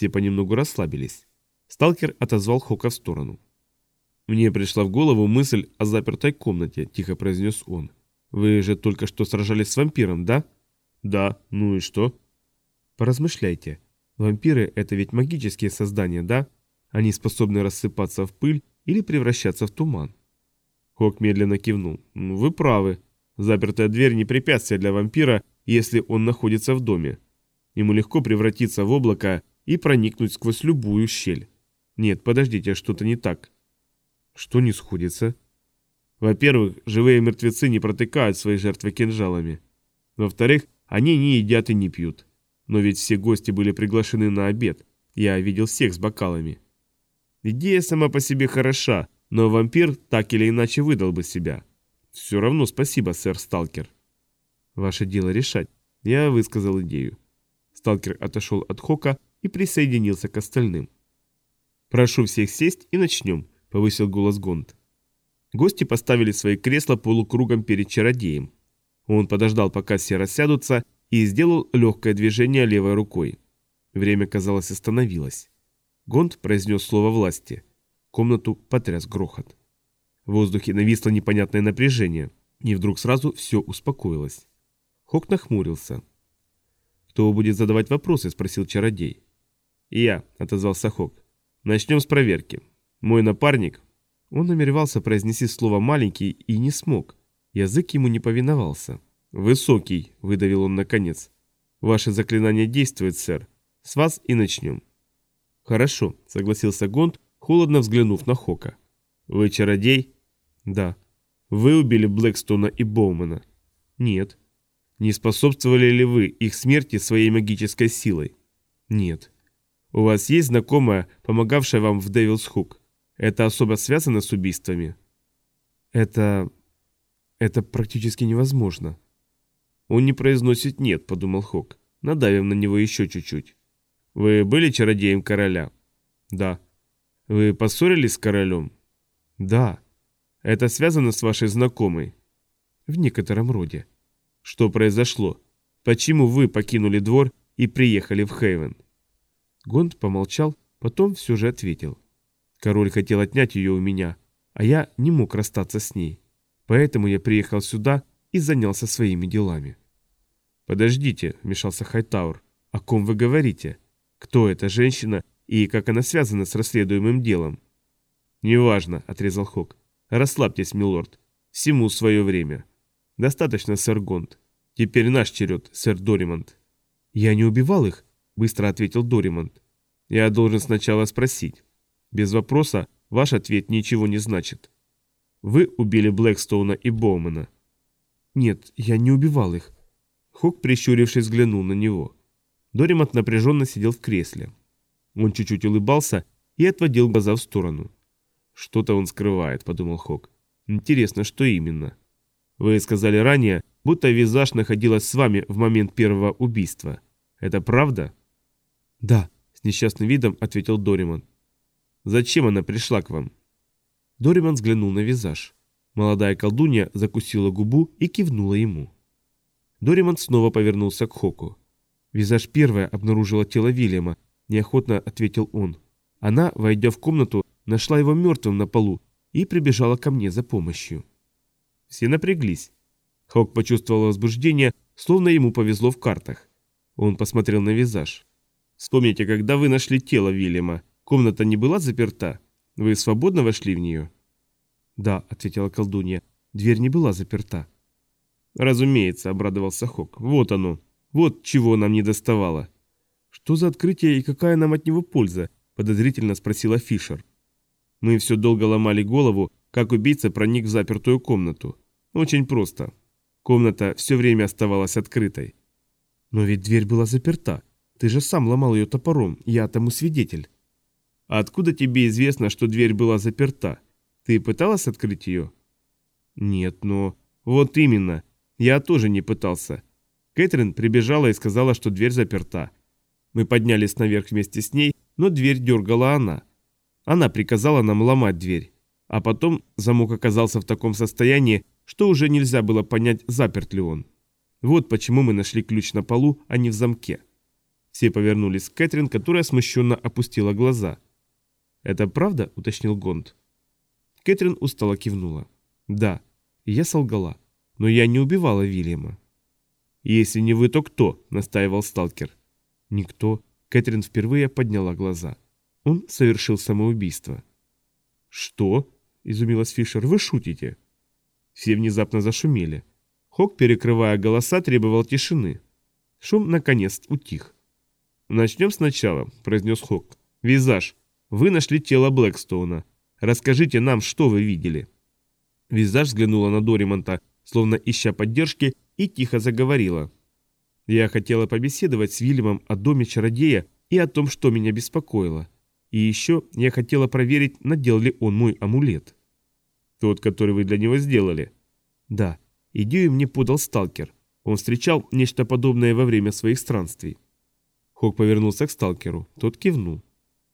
Все понемногу расслабились. Сталкер отозвал Хока в сторону. «Мне пришла в голову мысль о запертой комнате», – тихо произнес он. «Вы же только что сражались с вампиром, да?» «Да. Ну и что?» «Поразмышляйте. Вампиры – это ведь магические создания, да? Они способны рассыпаться в пыль или превращаться в туман». Хок медленно кивнул. «Вы правы. Запертая дверь не препятствие для вампира, если он находится в доме. Ему легко превратиться в облако и проникнуть сквозь любую щель. Нет, подождите, что-то не так. Что не сходится? Во-первых, живые мертвецы не протыкают свои жертвы кинжалами. Во-вторых, они не едят и не пьют. Но ведь все гости были приглашены на обед. Я видел всех с бокалами. Идея сама по себе хороша, но вампир так или иначе выдал бы себя. Все равно спасибо, сэр Сталкер. Ваше дело решать. Я высказал идею. Сталкер отошел от Хока и присоединился к остальным. «Прошу всех сесть и начнем», — повысил голос Гонд. Гости поставили свои кресла полукругом перед чародеем. Он подождал, пока все рассядутся, и сделал легкое движение левой рукой. Время, казалось, остановилось. Гонд произнес слово власти. Комнату потряс грохот. В воздухе нависло непонятное напряжение, и вдруг сразу все успокоилось. Хок нахмурился. «Кто будет задавать вопросы?» – спросил чародей. «Я», – отозвался Хок. «Начнем с проверки. Мой напарник...» Он намеревался произнести слово «маленький» и не смог. Язык ему не повиновался. «Высокий», – выдавил он наконец. «Ваше заклинание действует, сэр. С вас и начнем». «Хорошо», – согласился Гонд, холодно взглянув на Хока. «Вы чародей?» «Да». «Вы убили Блэкстона и Боумана?» «Нет». Не способствовали ли вы их смерти своей магической силой? Нет. У вас есть знакомая, помогавшая вам в Девилс Хук? Это особо связано с убийствами? Это... это практически невозможно. Он не произносит «нет», подумал Хок. Надавим на него еще чуть-чуть. Вы были чародеем короля? Да. Вы поссорились с королем? Да. Это связано с вашей знакомой? В некотором роде. Что произошло? Почему вы покинули двор и приехали в Хейвен? Гонд помолчал, потом все же ответил. Король хотел отнять ее у меня, а я не мог расстаться с ней. Поэтому я приехал сюда и занялся своими делами. «Подождите», — вмешался Хайтаур, — «о ком вы говорите? Кто эта женщина и как она связана с расследуемым делом?» «Неважно», — отрезал Хок. «Расслабьтесь, милорд. Всему свое время». «Достаточно, сэр Гонд. Теперь наш черед, сэр Доримонт». «Я не убивал их», — быстро ответил Доримонт. «Я должен сначала спросить. Без вопроса ваш ответ ничего не значит. Вы убили Блэкстоуна и Боумена?» «Нет, я не убивал их». Хук, прищурившись, взглянул на него. Доримонт напряженно сидел в кресле. Он чуть-чуть улыбался и отводил глаза в сторону. «Что-то он скрывает», — подумал Хок. «Интересно, что именно?» Вы сказали ранее, будто визаж находилась с вами в момент первого убийства. Это правда? Да, с несчастным видом ответил Дориман. Зачем она пришла к вам? Дориман взглянул на визаж. Молодая колдунья закусила губу и кивнула ему. Дориман снова повернулся к Хоку. «Визаж первая обнаружила тело Вильяма», – неохотно ответил он. Она, войдя в комнату, нашла его мертвым на полу и прибежала ко мне за помощью. Все напряглись. Хок почувствовал возбуждение, словно ему повезло в картах. Он посмотрел на визаж. «Вспомните, когда вы нашли тело Вильяма, комната не была заперта? Вы свободно вошли в нее?» «Да», — ответила колдунья, — «дверь не была заперта». «Разумеется», — обрадовался Хок. «Вот оно. Вот чего нам не доставало». «Что за открытие и какая нам от него польза?» — подозрительно спросила Фишер. Мы все долго ломали голову, как убийца проник в запертую комнату. Очень просто. Комната все время оставалась открытой. Но ведь дверь была заперта. Ты же сам ломал ее топором, я тому свидетель. А откуда тебе известно, что дверь была заперта? Ты пыталась открыть ее? Нет, но... Вот именно. Я тоже не пытался. Кэтрин прибежала и сказала, что дверь заперта. Мы поднялись наверх вместе с ней, но дверь дергала она. Она приказала нам ломать дверь. А потом замок оказался в таком состоянии, что уже нельзя было понять, заперт ли он. Вот почему мы нашли ключ на полу, а не в замке. Все повернулись к Кэтрин, которая смущенно опустила глаза. «Это правда?» – уточнил Гонд. Кэтрин устало кивнула. «Да, я солгала, но я не убивала Вильяма». «Если не вы, то кто?» – настаивал сталкер. «Никто». Кэтрин впервые подняла глаза. Он совершил самоубийство. «Что?» – изумилась Фишер. «Вы шутите?» Все внезапно зашумели. Хок, перекрывая голоса, требовал тишины. Шум, наконец, утих. «Начнем сначала», – произнес Хок. «Визаж, вы нашли тело Блэкстоуна. Расскажите нам, что вы видели». Визаж взглянула на Доримонта, словно ища поддержки, и тихо заговорила. «Я хотела побеседовать с Вильямом о доме чародея и о том, что меня беспокоило. И еще я хотела проверить, надел ли он мой амулет». «Тот, который вы для него сделали?» «Да. Идею мне подал сталкер. Он встречал нечто подобное во время своих странствий». Хок повернулся к сталкеру. Тот кивнул.